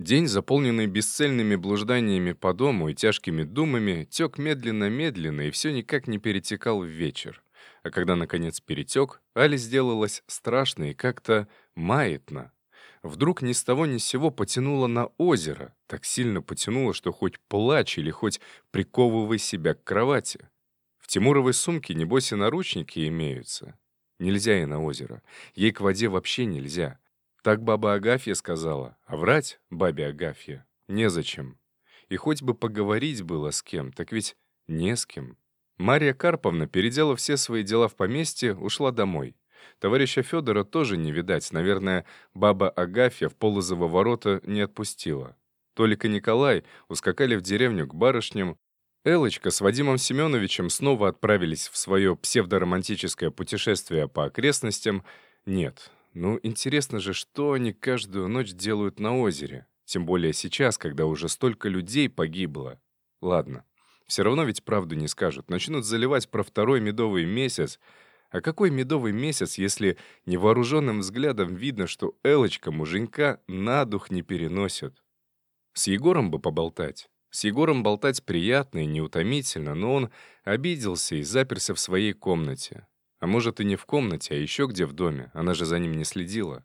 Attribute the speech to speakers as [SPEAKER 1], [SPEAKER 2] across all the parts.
[SPEAKER 1] День, заполненный бесцельными блужданиями по дому и тяжкими думами, тек медленно-медленно и все никак не перетекал в вечер. А когда, наконец, перетек, Али сделалась страшно и как-то маятно. Вдруг ни с того ни с сего потянуло на озеро, так сильно потянуло, что хоть плачь или хоть приковывай себя к кровати. В Тимуровой сумке, небось, и наручники имеются. Нельзя ей на озеро. Ей к воде вообще нельзя. Так баба Агафья сказала, а врать бабе Агафье незачем. И хоть бы поговорить было с кем, так ведь не с кем. Мария Карповна, переделав все свои дела в поместье, ушла домой. Товарища Федора тоже не видать, наверное, баба Агафья в полозово ворота не отпустила. Толик и Николай ускакали в деревню к барышням. Элочка с Вадимом Семеновичем снова отправились в свое псевдоромантическое путешествие по окрестностям. Нет, ну, интересно же, что они каждую ночь делают на озере. Тем более сейчас, когда уже столько людей погибло. Ладно, все равно ведь правду не скажут. Начнут заливать про второй медовый месяц. А какой медовый месяц, если невооруженным взглядом видно, что Элочка муженька на дух не переносит? С Егором бы поболтать. С Егором болтать приятно и неутомительно, но он обиделся и заперся в своей комнате. А может, и не в комнате, а еще где в доме. Она же за ним не следила.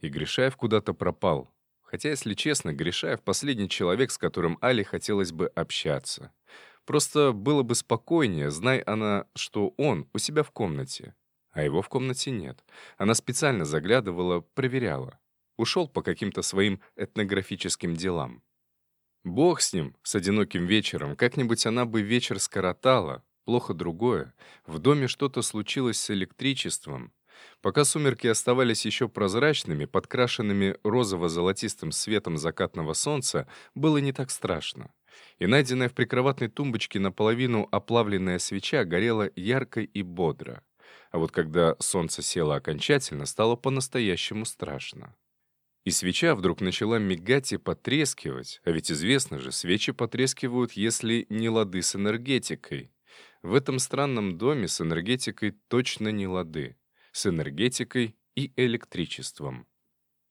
[SPEAKER 1] И Гришаев куда-то пропал. Хотя, если честно, Гришаев — последний человек, с которым Али хотелось бы общаться. Просто было бы спокойнее, знай она, что он у себя в комнате. А его в комнате нет. Она специально заглядывала, проверяла. Ушел по каким-то своим этнографическим делам. Бог с ним, с одиноким вечером. Как-нибудь она бы вечер скоротала, Плохо другое. В доме что-то случилось с электричеством. Пока сумерки оставались еще прозрачными, подкрашенными розово-золотистым светом закатного солнца, было не так страшно. И найденная в прикроватной тумбочке наполовину оплавленная свеча горела ярко и бодро. А вот когда солнце село окончательно, стало по-настоящему страшно. И свеча вдруг начала мигать и потрескивать, а ведь известно же, свечи потрескивают, если не лады с энергетикой. В этом странном доме с энергетикой точно не лады. С энергетикой и электричеством.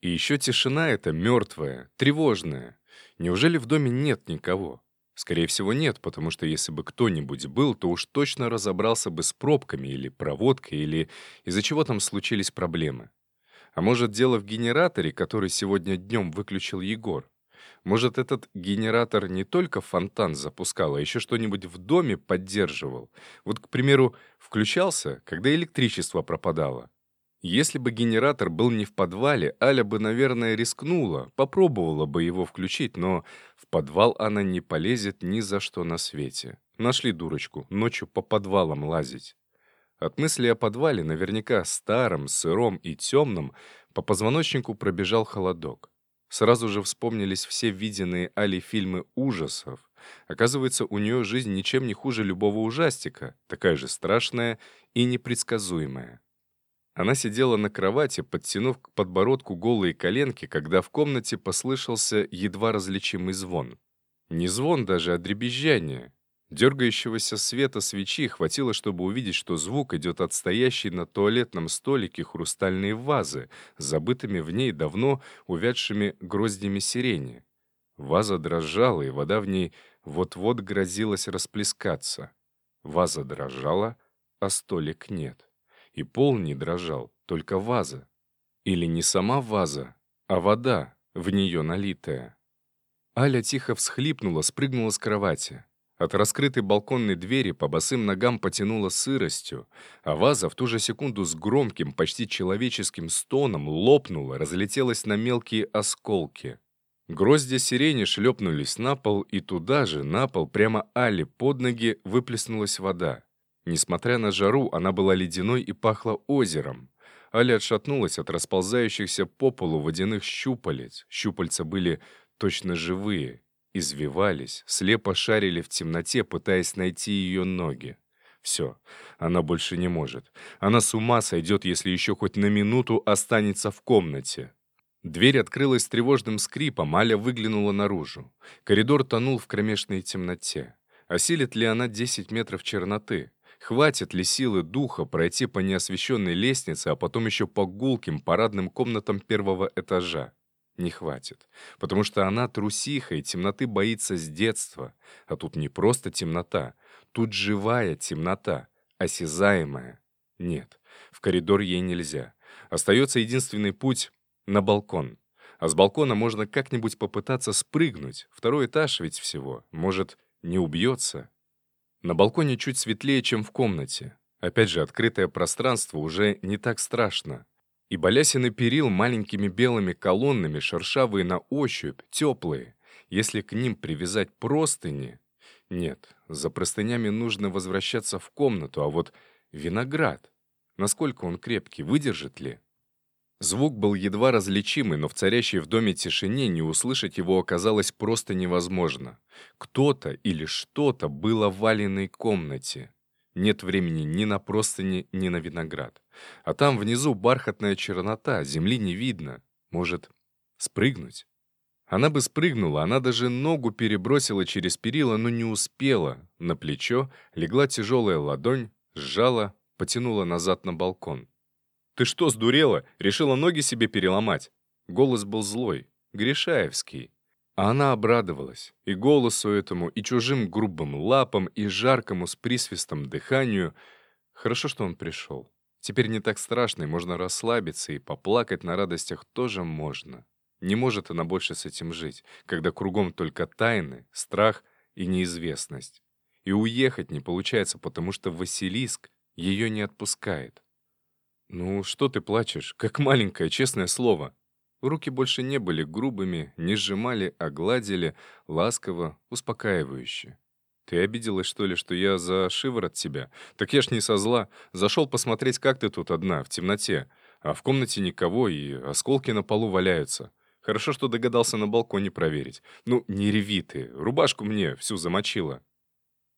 [SPEAKER 1] И еще тишина эта мертвая, тревожная. Неужели в доме нет никого? Скорее всего, нет, потому что если бы кто-нибудь был, то уж точно разобрался бы с пробками или проводкой, или из-за чего там случились проблемы. А может, дело в генераторе, который сегодня днем выключил Егор? Может, этот генератор не только фонтан запускал, а еще что-нибудь в доме поддерживал? Вот, к примеру, включался, когда электричество пропадало. Если бы генератор был не в подвале, Аля бы, наверное, рискнула, попробовала бы его включить, но в подвал она не полезет ни за что на свете. Нашли дурочку, ночью по подвалам лазить. От мысли о подвале, наверняка старом, сыром и темном, по позвоночнику пробежал холодок. Сразу же вспомнились все виденные Али фильмы ужасов. Оказывается, у нее жизнь ничем не хуже любого ужастика, такая же страшная и непредсказуемая. Она сидела на кровати, подтянув к подбородку голые коленки, когда в комнате послышался едва различимый звон. Не звон даже, а дребезжание. Дергающегося света свечи хватило, чтобы увидеть, что звук идет от стоящей на туалетном столике хрустальной вазы забытыми в ней давно увядшими гроздями сирени. Ваза дрожала, и вода в ней вот-вот грозилась расплескаться. Ваза дрожала, а столик нет. И пол не дрожал, только ваза. Или не сама ваза, а вода, в нее налитая. Аля тихо всхлипнула, спрыгнула с кровати. От раскрытой балконной двери по босым ногам потянуло сыростью, а ваза в ту же секунду с громким, почти человеческим стоном лопнула, разлетелась на мелкие осколки. Гроздья сирени шлепнулись на пол, и туда же, на пол, прямо Али под ноги, выплеснулась вода. Несмотря на жару, она была ледяной и пахла озером. Аля отшатнулась от расползающихся по полу водяных щупалец. Щупальца были точно живые, извивались, слепо шарили в темноте, пытаясь найти ее ноги. Все, она больше не может. Она с ума сойдет, если еще хоть на минуту останется в комнате. Дверь открылась с тревожным скрипом, Аля выглянула наружу. Коридор тонул в кромешной темноте. Осилит ли она 10 метров черноты? Хватит ли силы духа пройти по неосвещенной лестнице, а потом еще по гулким парадным комнатам первого этажа? Не хватит. Потому что она трусиха и темноты боится с детства. А тут не просто темнота. Тут живая темнота, осязаемая. Нет, в коридор ей нельзя. Остается единственный путь — на балкон. А с балкона можно как-нибудь попытаться спрыгнуть. Второй этаж ведь всего. Может, не убьется. На балконе чуть светлее, чем в комнате. Опять же, открытое пространство уже не так страшно. И балясины перил маленькими белыми колоннами, шершавые на ощупь, теплые. Если к ним привязать простыни... Нет, за простынями нужно возвращаться в комнату, а вот виноград... Насколько он крепкий, выдержит ли? Звук был едва различимый, но в царящей в доме тишине не услышать его оказалось просто невозможно. Кто-то или что-то было в валенной комнате. Нет времени ни на простыни, ни на виноград. А там внизу бархатная чернота, земли не видно. Может, спрыгнуть? Она бы спрыгнула, она даже ногу перебросила через перила, но не успела. На плечо легла тяжелая ладонь, сжала, потянула назад на балкон. «Ты что, сдурела? Решила ноги себе переломать?» Голос был злой, Гришаевский. А она обрадовалась и голосу этому, и чужим грубым лапам, и жаркому с присвистом дыханию. Хорошо, что он пришел. Теперь не так страшно, и можно расслабиться, и поплакать на радостях тоже можно. Не может она больше с этим жить, когда кругом только тайны, страх и неизвестность. И уехать не получается, потому что Василиск ее не отпускает. «Ну, что ты плачешь? Как маленькое, честное слово», Руки больше не были грубыми, не сжимали, а гладили, ласково, успокаивающе. «Ты обиделась, что ли, что я за шиворот тебя? Так я ж не со зла. Зашел посмотреть, как ты тут одна, в темноте. А в комнате никого, и осколки на полу валяются. Хорошо, что догадался на балконе проверить. Ну, не реви ты, рубашку мне всю замочила».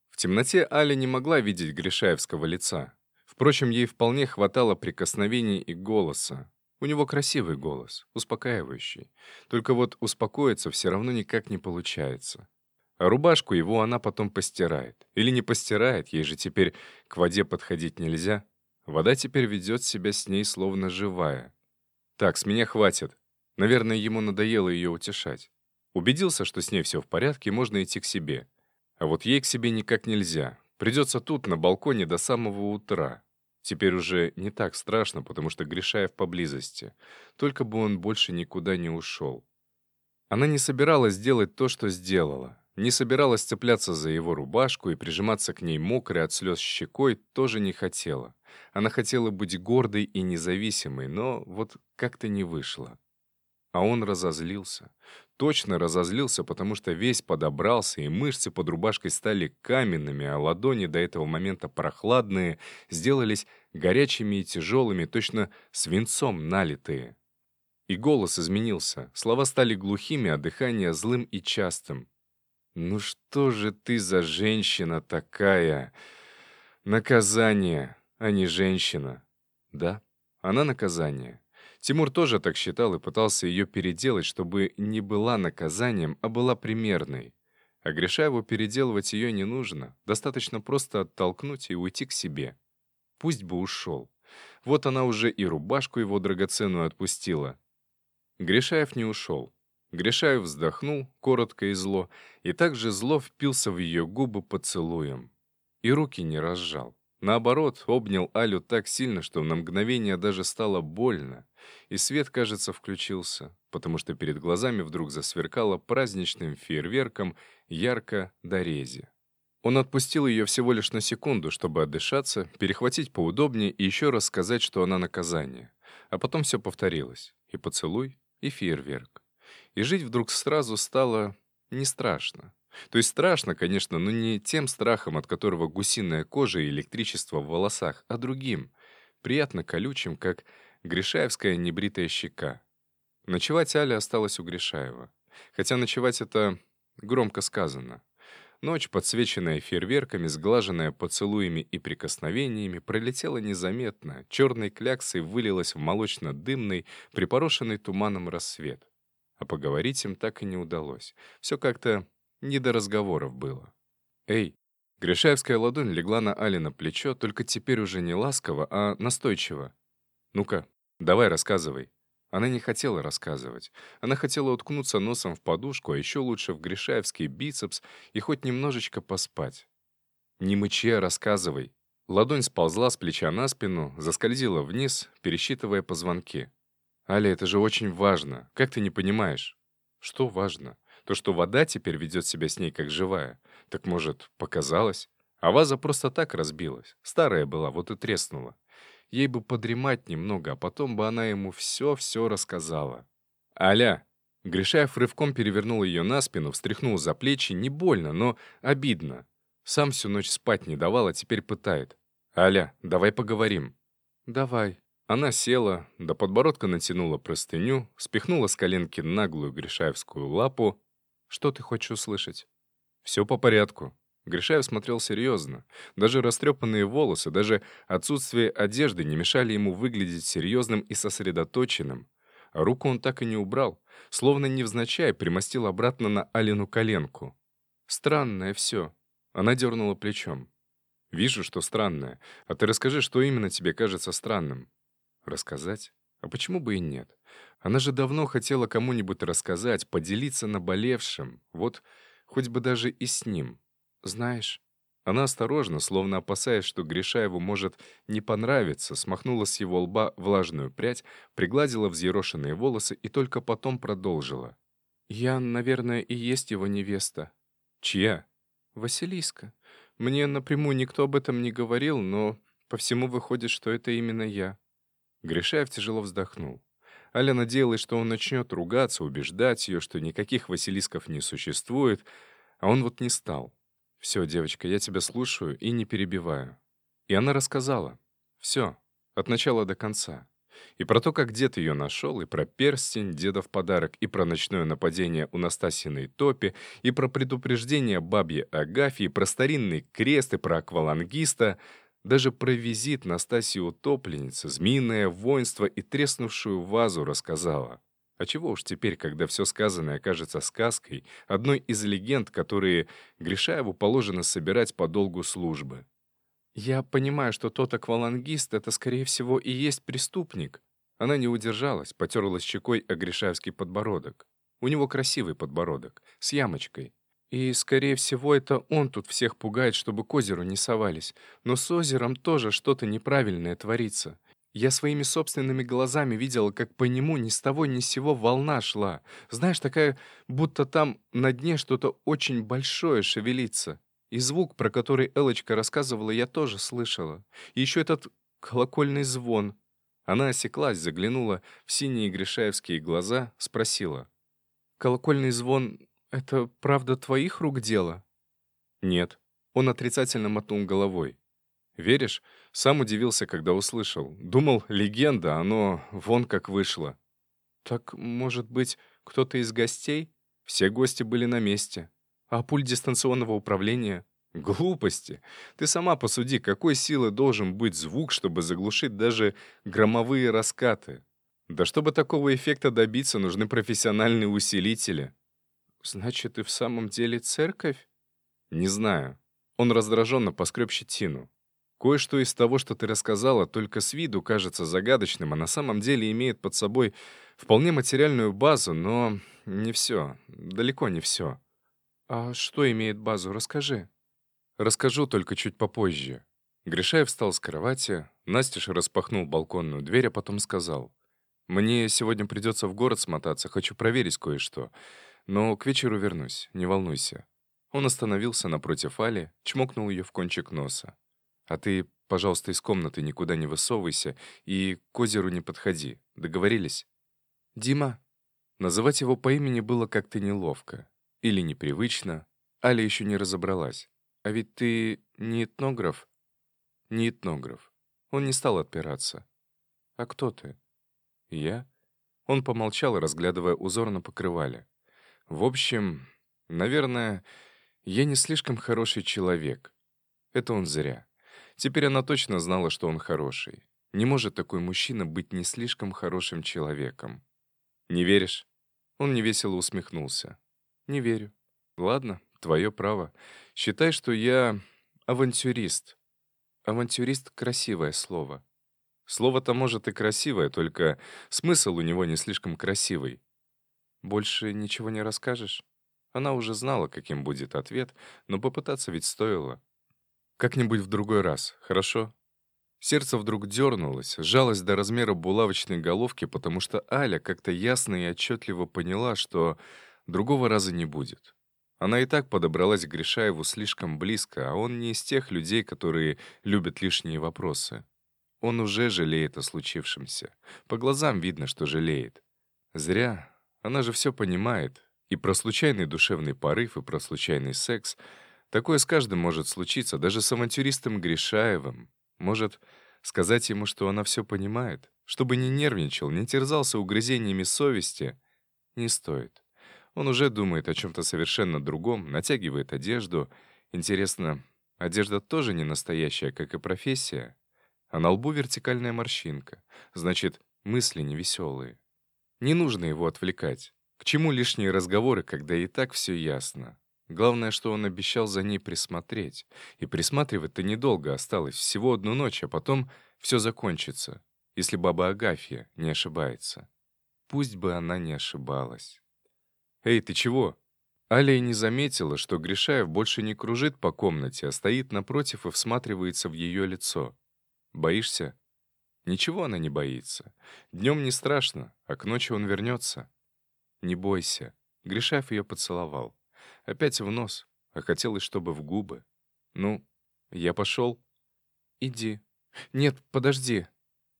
[SPEAKER 1] В темноте Аля не могла видеть Гришаевского лица. Впрочем, ей вполне хватало прикосновений и голоса. У него красивый голос, успокаивающий. Только вот успокоиться все равно никак не получается. А рубашку его она потом постирает. Или не постирает, ей же теперь к воде подходить нельзя. Вода теперь ведет себя с ней словно живая. Так, с меня хватит. Наверное, ему надоело ее утешать. Убедился, что с ней все в порядке, можно идти к себе. А вот ей к себе никак нельзя. Придется тут, на балконе, до самого утра. Теперь уже не так страшно, потому что Гришаев поблизости. Только бы он больше никуда не ушел. Она не собиралась делать то, что сделала. Не собиралась цепляться за его рубашку и прижиматься к ней мокрой от слез щекой тоже не хотела. Она хотела быть гордой и независимой, но вот как-то не вышло. А он разозлился. Точно разозлился, потому что весь подобрался, и мышцы под рубашкой стали каменными, а ладони, до этого момента прохладные, сделались горячими и тяжелыми, точно свинцом налитые. И голос изменился, слова стали глухими, а дыхание злым и частым. «Ну что же ты за женщина такая? Наказание, а не женщина». Да, она наказание. Тимур тоже так считал и пытался ее переделать, чтобы не была наказанием, а была примерной. А Гришаеву переделывать ее не нужно. Достаточно просто оттолкнуть и уйти к себе. Пусть бы ушел. Вот она уже и рубашку его драгоценную отпустила. Гришаев не ушел. Гришаев вздохнул, коротко и зло, и также зло впился в ее губы поцелуем. И руки не разжал. Наоборот, обнял Алю так сильно, что на мгновение даже стало больно. И свет, кажется, включился, потому что перед глазами вдруг засверкало праздничным фейерверком ярко дорези. Он отпустил ее всего лишь на секунду, чтобы отдышаться, перехватить поудобнее и еще раз сказать, что она наказание. А потом все повторилось. И поцелуй, и фейерверк. И жить вдруг сразу стало не страшно. То есть страшно, конечно, но не тем страхом, от которого гусиная кожа и электричество в волосах, а другим, приятно колючим, как Гришаевская небритая щека. Ночевать Аля осталась у Гришаева. Хотя ночевать это громко сказано. Ночь, подсвеченная фейерверками, сглаженная поцелуями и прикосновениями, пролетела незаметно, черной кляксой вылилась в молочно-дымный, припорошенный туманом рассвет. А поговорить им так и не удалось. Все как-то не до разговоров было. «Эй!» Гришаевская ладонь легла на Али на плечо, только теперь уже не ласково, а настойчиво. «Ну-ка, давай рассказывай». Она не хотела рассказывать. Она хотела уткнуться носом в подушку, а еще лучше в гришаевский бицепс и хоть немножечко поспать. «Не мычи, а рассказывай». Ладонь сползла с плеча на спину, заскользила вниз, пересчитывая позвонки. «Аля, это же очень важно. Как ты не понимаешь?» «Что важно? То, что вода теперь ведет себя с ней как живая. Так, может, показалось? А ваза просто так разбилась. Старая была, вот и треснула. Ей бы подремать немного, а потом бы она ему все-все рассказала. «Аля!» Гришаев рывком перевернул ее на спину, встряхнул за плечи, не больно, но обидно. Сам всю ночь спать не давал, а теперь пытает. «Аля, давай поговорим». «Давай». Она села, до подбородка натянула простыню, спихнула с коленки наглую гришаевскую лапу. «Что ты хочешь услышать?» «Все по порядку». Гришаев смотрел серьезно. Даже растрепанные волосы, даже отсутствие одежды не мешали ему выглядеть серьезным и сосредоточенным. А руку он так и не убрал, словно невзначай примостил обратно на Алину коленку. «Странное все». Она дернула плечом. «Вижу, что странное. А ты расскажи, что именно тебе кажется странным?» «Рассказать? А почему бы и нет? Она же давно хотела кому-нибудь рассказать, поделиться наболевшим. Вот хоть бы даже и с ним. Знаешь, она осторожно, словно опасаясь, что Гришаеву может не понравиться, смахнула с его лба влажную прядь, пригладила взъерошенные волосы и только потом продолжила. «Я, наверное, и есть его невеста». «Чья?» «Василиска. Мне напрямую никто об этом не говорил, но по всему выходит, что это именно я». Гришаев тяжело вздохнул. Аля надеялась, что он начнет ругаться, убеждать ее, что никаких Василисков не существует, а он вот не стал. «Все, девочка, я тебя слушаю и не перебиваю». И она рассказала. Все, от начала до конца. И про то, как дед ее нашел, и про перстень, дедов подарок, и про ночное нападение у Настасиной топи, и про предупреждение бабье Агафьи, и про старинный крест, и про аквалангиста, даже про визит Настасии утопленницы, змеиное воинство и треснувшую вазу рассказала. А чего уж теперь, когда все сказанное кажется сказкой, одной из легенд, которые Гришаеву положено собирать по долгу службы. «Я понимаю, что тот аквалангист — это, скорее всего, и есть преступник». Она не удержалась, потерлась щекой о Гришаевский подбородок. У него красивый подбородок, с ямочкой. И, скорее всего, это он тут всех пугает, чтобы к озеру не совались. Но с озером тоже что-то неправильное творится. Я своими собственными глазами видела, как по нему ни с того ни с сего волна шла. Знаешь, такая, будто там на дне что-то очень большое шевелится. И звук, про который Элочка рассказывала, я тоже слышала. И еще этот колокольный звон. Она осеклась, заглянула в синие гришаевские глаза, спросила. «Колокольный звон — это правда твоих рук дело?» «Нет». Он отрицательно мотнул головой. «Веришь, сам удивился, когда услышал. Думал, легенда, оно вон как вышло. Так, может быть, кто-то из гостей? Все гости были на месте. А пульт дистанционного управления? Глупости. Ты сама посуди, какой силы должен быть звук, чтобы заглушить даже громовые раскаты. Да чтобы такого эффекта добиться, нужны профессиональные усилители. Значит, и в самом деле церковь? Не знаю. Он раздраженно поскреб щетину. Кое-что из того, что ты рассказала, только с виду кажется загадочным, а на самом деле имеет под собой вполне материальную базу, но не все, далеко не все. А что имеет базу, расскажи. Расскажу только чуть попозже. Гришаев встал с кровати, Настеж распахнул балконную дверь, а потом сказал. «Мне сегодня придется в город смотаться, хочу проверить кое-что. Но к вечеру вернусь, не волнуйся». Он остановился напротив Али, чмокнул ее в кончик носа. А ты, пожалуйста, из комнаты никуда не высовывайся и к озеру не подходи. Договорились? Дима. Называть его по имени было как-то неловко. Или непривычно. Аля еще не разобралась. А ведь ты не этнограф? Не этнограф. Он не стал отпираться. А кто ты? Я? Он помолчал, разглядывая узор на покрывале. В общем, наверное, я не слишком хороший человек. Это он зря. Теперь она точно знала, что он хороший. Не может такой мужчина быть не слишком хорошим человеком. «Не веришь?» Он невесело усмехнулся. «Не верю. Ладно, твое право. Считай, что я авантюрист. Авантюрист — красивое слово. Слово-то может и красивое, только смысл у него не слишком красивый. «Больше ничего не расскажешь?» Она уже знала, каким будет ответ, но попытаться ведь стоило. «Как-нибудь в другой раз, хорошо?» Сердце вдруг дернулось, сжалось до размера булавочной головки, потому что Аля как-то ясно и отчетливо поняла, что другого раза не будет. Она и так подобралась к Гришаеву слишком близко, а он не из тех людей, которые любят лишние вопросы. Он уже жалеет о случившемся. По глазам видно, что жалеет. Зря. Она же все понимает. И про случайный душевный порыв, и про случайный секс. Такое с каждым может случиться, даже с авантюристом Гришаевым. Может, сказать ему, что она все понимает? Чтобы не нервничал, не терзался угрызениями совести? Не стоит. Он уже думает о чем-то совершенно другом, натягивает одежду. Интересно, одежда тоже не настоящая, как и профессия? А на лбу вертикальная морщинка. Значит, мысли невеселые. Не нужно его отвлекать. К чему лишние разговоры, когда и так все ясно? Главное, что он обещал за ней присмотреть. И присматривать-то недолго осталось, всего одну ночь, а потом все закончится, если баба Агафья не ошибается. Пусть бы она не ошибалась. «Эй, ты чего?» Аля не заметила, что Гришаев больше не кружит по комнате, а стоит напротив и всматривается в ее лицо. «Боишься?» Ничего она не боится. Днем не страшно, а к ночи он вернется. «Не бойся». Гришаев ее поцеловал. Опять в нос, а хотелось, чтобы в губы. «Ну, я пошел?» «Иди». «Нет, подожди».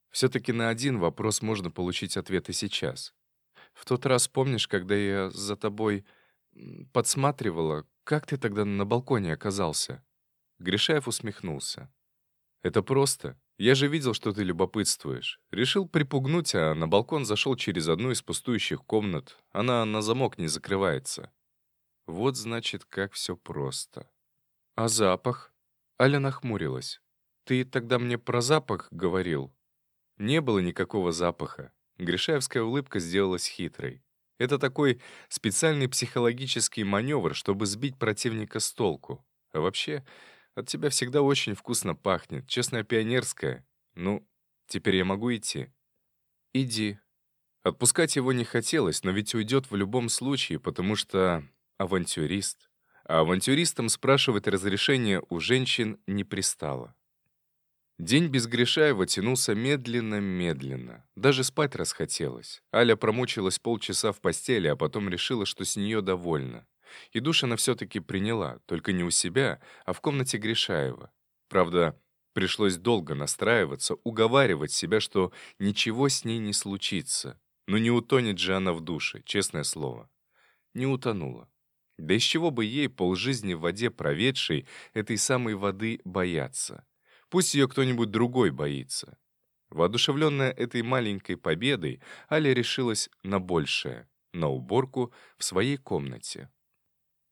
[SPEAKER 1] Все-таки на один вопрос можно получить ответ и сейчас. В тот раз, помнишь, когда я за тобой подсматривала, как ты тогда на балконе оказался?» Гришаев усмехнулся. «Это просто. Я же видел, что ты любопытствуешь. Решил припугнуть, а на балкон зашел через одну из пустующих комнат. Она на замок не закрывается. Вот, значит, как все просто. А запах? Аля нахмурилась. Ты тогда мне про запах говорил. Не было никакого запаха. Гришаевская улыбка сделалась хитрой. Это такой специальный психологический маневр, чтобы сбить противника с толку. А вообще, от тебя всегда очень вкусно пахнет, честная пионерская. Ну, теперь я могу идти? Иди. Отпускать его не хотелось, но ведь уйдет в любом случае, потому что авантюрист. А авантюристам спрашивать разрешение у женщин не пристало. День без Гришаева тянулся медленно-медленно. Даже спать расхотелось. Аля промучилась полчаса в постели, а потом решила, что с нее довольна. И душ она все-таки приняла, только не у себя, а в комнате Гришаева. Правда, пришлось долго настраиваться, уговаривать себя, что ничего с ней не случится. Но не утонет же она в душе, честное слово. Не утонула. Да из чего бы ей, полжизни в воде проведшей, этой самой воды бояться? Пусть ее кто-нибудь другой боится. Воодушевленная этой маленькой победой, Аля решилась на большее, на уборку в своей комнате.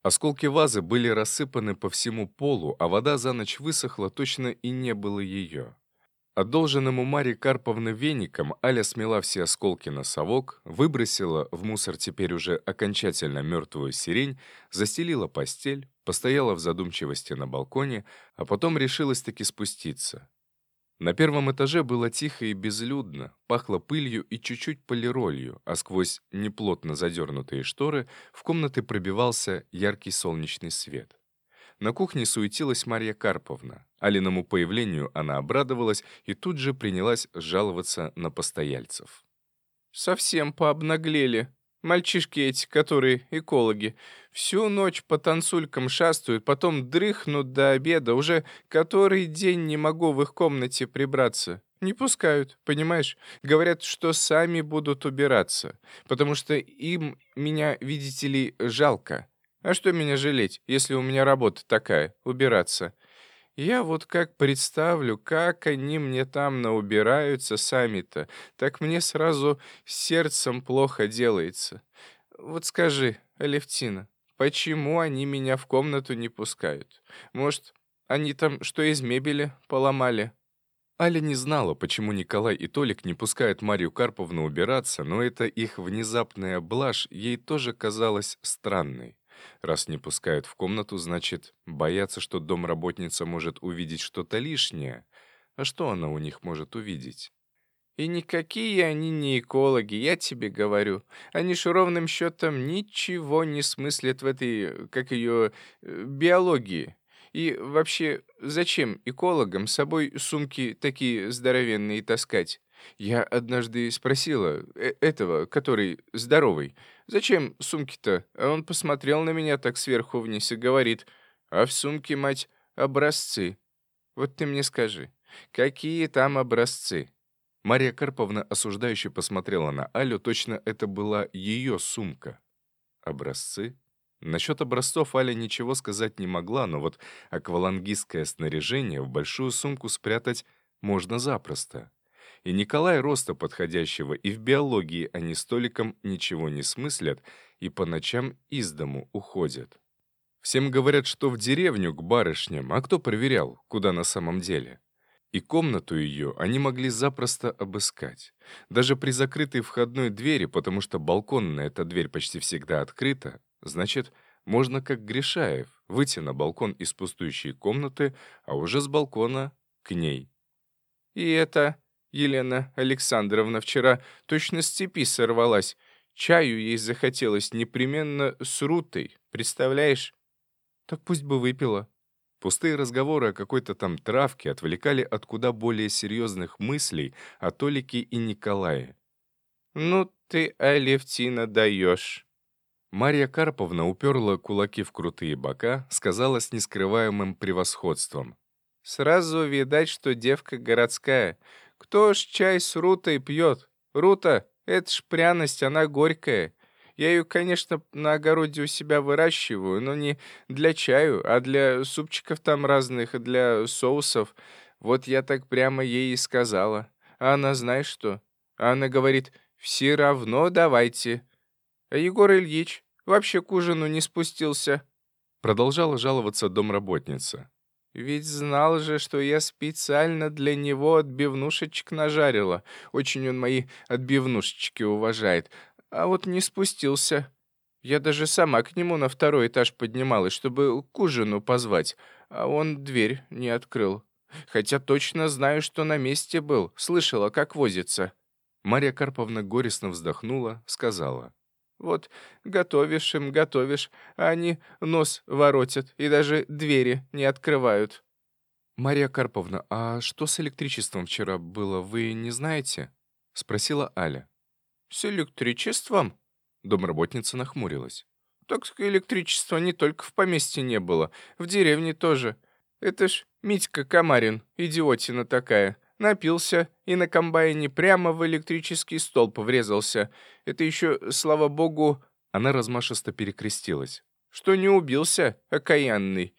[SPEAKER 1] Осколки вазы были рассыпаны по всему полу, а вода за ночь высохла, точно и не было ее. Одолженным у Карповны веником Аля смела все осколки на совок, выбросила в мусор теперь уже окончательно мертвую сирень, застелила постель, постояла в задумчивости на балконе, а потом решилась таки спуститься. На первом этаже было тихо и безлюдно, пахло пылью и чуть-чуть полиролью, а сквозь неплотно задернутые шторы в комнаты пробивался яркий солнечный свет. На кухне суетилась Марья Карповна. Алиному появлению она обрадовалась и тут же принялась жаловаться на постояльцев. «Совсем пообнаглели. Мальчишки эти, которые экологи, всю ночь по танцулькам шастают, потом дрыхнут до обеда. Уже который день не могу в их комнате прибраться. Не пускают, понимаешь? Говорят, что сами будут убираться, потому что им меня, видите ли, жалко. А что меня жалеть, если у меня работа такая — убираться? Я вот как представлю, как они мне там наубираются сами-то, так мне сразу сердцем плохо делается. Вот скажи, Алевтина, почему они меня в комнату не пускают? Может, они там что из мебели поломали?» Аля не знала, почему Николай и Толик не пускают Марию Карповну убираться, но эта их внезапная блажь ей тоже казалась странной. Раз не пускают в комнату, значит, боятся, что домработница может увидеть что-то лишнее. А что она у них может увидеть?
[SPEAKER 2] И никакие они не экологи, я тебе говорю. Они ж ровным счетом ничего не смыслят в этой, как ее, э, биологии. И вообще, зачем экологам с собой сумки такие здоровенные таскать? Я однажды спросила э этого, который здоровый, зачем сумки-то? А он посмотрел на меня так сверху вниз и говорит, а в сумке, мать, образцы. Вот ты мне скажи, какие там образцы?
[SPEAKER 1] Мария Карповна осуждающе посмотрела на Алю, точно это была ее сумка. Образцы? Насчет образцов Аля ничего сказать не могла, но вот аквалангистское снаряжение в большую сумку спрятать можно запросто. И Николай роста подходящего, и в биологии они столиком ничего не смыслят, и по ночам из дому уходят. Всем говорят, что в деревню к барышням, а кто проверял, куда на самом деле? и комнату ее они могли запросто обыскать. Даже при закрытой входной двери, потому что балконная эта дверь почти всегда открыта, значит, можно, как Гришаев, выйти на балкон из пустующей комнаты, а уже с балкона к ней.
[SPEAKER 2] И это Елена Александровна вчера точно с цепи сорвалась. Чаю ей захотелось непременно с рутой, представляешь? Так пусть бы выпила.
[SPEAKER 1] Пустые разговоры о какой-то там травке отвлекали от куда более серьезных мыслей о Толике и Николае.
[SPEAKER 2] «Ну ты, Алевтина, даешь!»
[SPEAKER 1] Марья Карповна уперла кулаки в крутые бока, сказала с нескрываемым превосходством.
[SPEAKER 2] «Сразу видать, что девка городская. Кто ж чай с рутой пьет? Рута — это ж пряность, она горькая. Я ее, конечно, на огороде у себя выращиваю, но не для чаю, а для супчиков там разных, для соусов. Вот я так прямо ей и сказала. А она знаешь что? Она говорит, все равно давайте. А Егор Ильич вообще к ужину не спустился.
[SPEAKER 1] Продолжала жаловаться домработница.
[SPEAKER 2] Ведь знал же, что я специально для него отбивнушечек нажарила. Очень он мои отбивнушечки уважает а вот не спустился. Я даже сама к нему на второй этаж поднималась, чтобы к ужину позвать, а он дверь не открыл. Хотя точно знаю, что на месте был, слышала, как возится».
[SPEAKER 1] Марья Карповна горестно вздохнула, сказала.
[SPEAKER 2] «Вот готовишь им, готовишь, а они нос воротят и даже двери не открывают».
[SPEAKER 1] «Марья Карповна, а что с электричеством вчера было, вы не знаете?» — спросила Аля.
[SPEAKER 2] «С электричеством?» Домработница нахмурилась. «Так электричества не только в поместье не было, в деревне тоже. Это ж Митька Комарин, идиотина такая. Напился и на комбайне прямо в электрический столб врезался. Это еще, слава богу...»
[SPEAKER 1] Она размашисто перекрестилась.
[SPEAKER 2] «Что не убился, окаянный.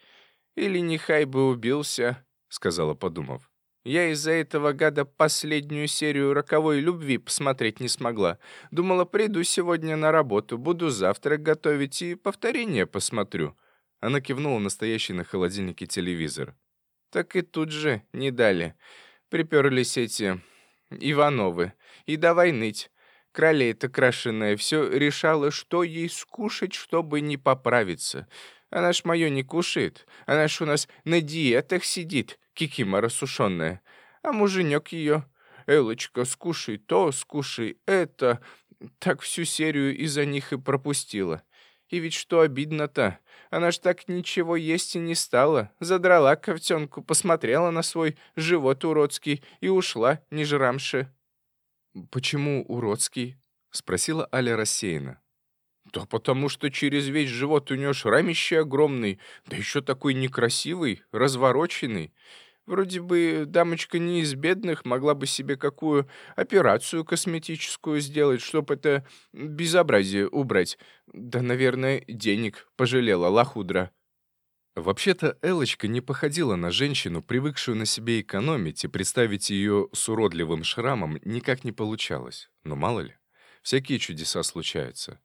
[SPEAKER 2] Или нехай бы убился», — сказала, подумав. Я из-за этого гада последнюю серию «Роковой любви» посмотреть не смогла. Думала, приду сегодня на работу, буду завтрак готовить и повторение посмотрю».
[SPEAKER 1] Она кивнула настоящий на холодильнике телевизор.
[SPEAKER 2] Так и тут же не дали. Приперлись эти Ивановы. И давай ныть. Кролей-то крашеная все решала, что ей скушать, чтобы не поправиться. Она ж мое не кушает. Она ж у нас на диетах сидит кикима рассушенная. А муженек ее, Элочка, скушай то, скушай это, так всю серию из-за них и пропустила. И ведь что обидно-то, она ж так ничего есть и не стала, задрала ковтенку, посмотрела на свой живот уродский и ушла, не жрамши.
[SPEAKER 1] «Почему уродский?» — спросила Аля рассеянно.
[SPEAKER 2] «Да потому что через весь живот у нее шрамище огромный, да еще такой некрасивый, развороченный. Вроде бы дамочка не из бедных, могла бы себе какую операцию косметическую сделать, чтобы это безобразие убрать. Да, наверное, денег пожалела лохудра.
[SPEAKER 1] Вообще-то Элочка не походила на женщину, привыкшую на себе экономить, и представить ее с уродливым шрамом никак не получалось. Но мало ли, всякие чудеса случаются.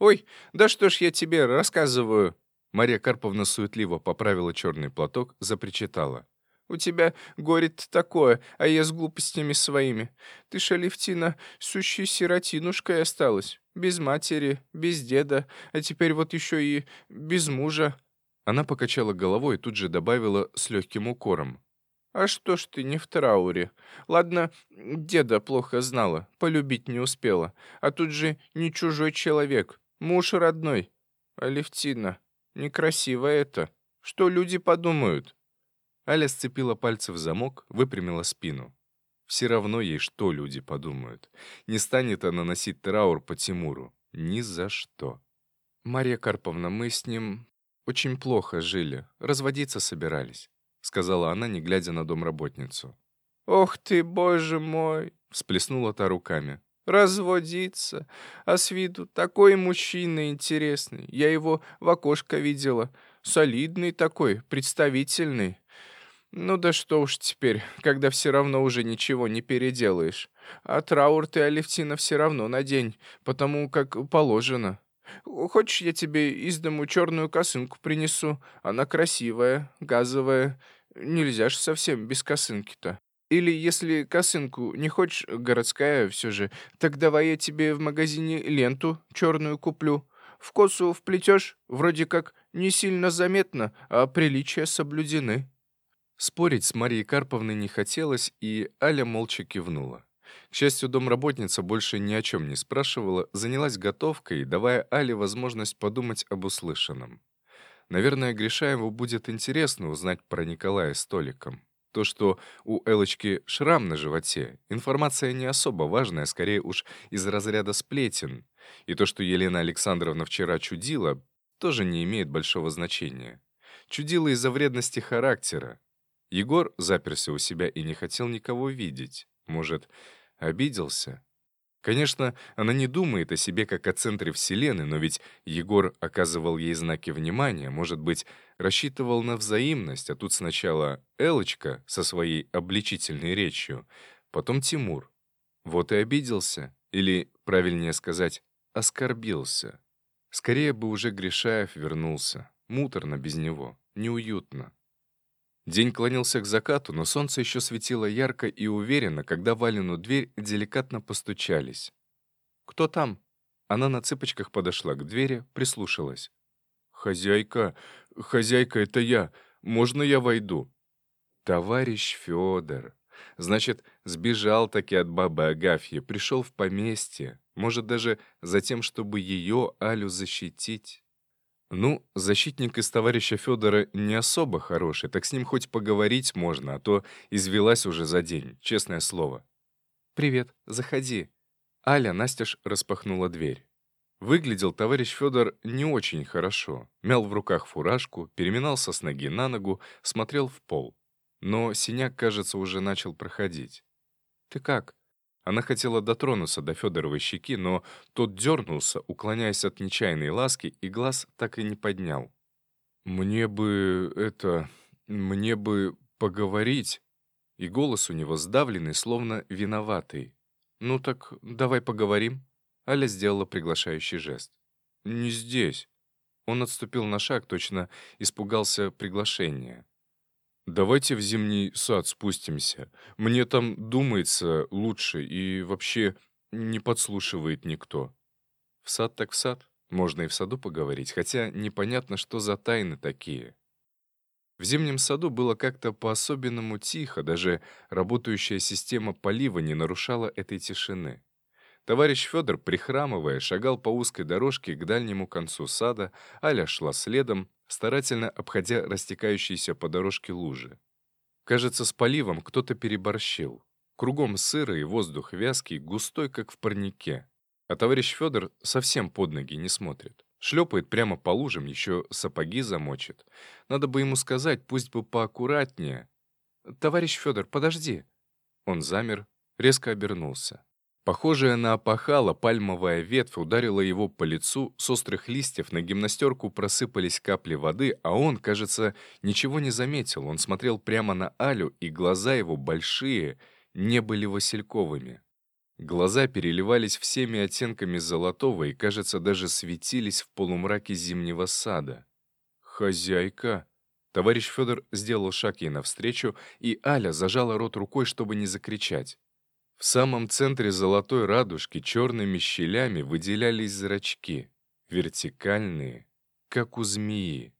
[SPEAKER 2] «Ой, да что ж я тебе рассказываю?»
[SPEAKER 1] Мария Карповна суетливо поправила черный платок, запричитала.
[SPEAKER 2] У тебя горе-то такое, а я с глупостями своими. Ты, Шалевтина, сущей сиротинушкой осталась. Без матери, без деда, а теперь вот еще и без мужа».
[SPEAKER 1] Она покачала головой и тут же добавила с легким укором.
[SPEAKER 2] «А что ж ты не в трауре? Ладно, деда плохо знала, полюбить не успела. А тут же не чужой человек, муж родной. Алевтина, некрасиво это. Что люди подумают?»
[SPEAKER 1] Аля сцепила пальцы в замок, выпрямила спину. Все равно ей что люди подумают. Не станет она носить траур по Тимуру. Ни за что. «Мария Карповна, мы с ним очень плохо жили, разводиться собирались», сказала она, не глядя на домработницу.
[SPEAKER 2] «Ох ты, боже мой!» всплеснула та руками. «Разводиться? А с виду такой мужчина интересный. Я его в окошко видела. Солидный такой, представительный. Ну да что уж теперь, когда все равно уже ничего не переделаешь. А траур ты, Алевтина, все равно надень, потому как положено. Хочешь, я тебе из дому черную косынку принесу? Она красивая, газовая. Нельзя ж совсем без косынки-то. Или если косынку не хочешь, городская все же, так давай я тебе в магазине ленту черную куплю. В косу вплетешь, вроде как не сильно заметно, а приличия соблюдены».
[SPEAKER 1] Спорить с Марией Карповной не хотелось, и Аля молча кивнула. К счастью, домработница больше ни о чем не спрашивала, занялась готовкой, давая Але возможность подумать об услышанном. Наверное, Гришаеву будет интересно узнать про Николая с Толиком. То, что у Элочки шрам на животе, информация не особо важная, скорее уж из разряда сплетен. И то, что Елена Александровна вчера чудила, тоже не имеет большого значения. Чудила из-за вредности характера, Егор заперся у себя и не хотел никого видеть. Может, обиделся? Конечно, она не думает о себе как о центре Вселенной, но ведь Егор оказывал ей знаки внимания, может быть, рассчитывал на взаимность, а тут сначала Элочка со своей обличительной речью, потом Тимур. Вот и обиделся, или, правильнее сказать, оскорбился. Скорее бы уже Гришаев вернулся. Муторно без него, неуютно. День клонился к закату, но солнце еще светило ярко и уверенно, когда в Алину дверь деликатно постучались. «Кто там?» Она на цыпочках подошла к двери, прислушалась. «Хозяйка, хозяйка, это я. Можно я войду?» «Товарищ Федор. Значит, сбежал таки от бабы Агафьи, пришел в поместье. Может, даже за тем, чтобы ее, Алю, защитить. Ну, защитник из товарища Федора не особо хороший, так с ним хоть поговорить можно, а то извелась уже за день, честное слово. «Привет, заходи». Аля настежь распахнула дверь. Выглядел товарищ Федор не очень хорошо. Мял в руках фуражку, переминался с ноги на ногу, смотрел в пол. Но синяк, кажется, уже начал проходить. «Ты как?» Она хотела дотронуться до Федоровой щеки, но тот дернулся, уклоняясь от нечаянной ласки, и глаз так и не поднял. «Мне бы... это... мне бы поговорить...» И голос у него сдавленный, словно виноватый. «Ну так давай поговорим». Аля сделала приглашающий жест. «Не здесь». Он отступил на шаг, точно испугался приглашения. «Давайте в зимний сад спустимся. Мне там думается лучше и вообще не подслушивает никто». В сад так в сад. Можно и в саду поговорить, хотя непонятно, что за тайны такие. В зимнем саду было как-то по-особенному тихо, даже работающая система полива не нарушала этой тишины. Товарищ Федор, прихрамывая, шагал по узкой дорожке к дальнему концу сада, Аля шла следом, старательно обходя растекающиеся по дорожке лужи. Кажется, с поливом кто-то переборщил. Кругом сыро и воздух вязкий, густой, как в парнике. А товарищ Федор совсем под ноги не смотрит. Шлепает прямо по лужам, еще сапоги замочит. Надо бы ему сказать, пусть бы поаккуратнее. «Товарищ Федор, подожди!» Он замер, резко обернулся. Похожая на опахало пальмовая ветвь ударила его по лицу, с острых листьев на гимнастерку просыпались капли воды, а он, кажется, ничего не заметил. Он смотрел прямо на Алю, и глаза его большие не были васильковыми. Глаза переливались всеми оттенками золотого и, кажется, даже светились в полумраке зимнего сада. «Хозяйка!» Товарищ Федор сделал шаг ей навстречу, и Аля зажала рот рукой, чтобы не закричать. В самом центре золотой радужки черными щелями выделялись зрачки, вертикальные, как у змеи.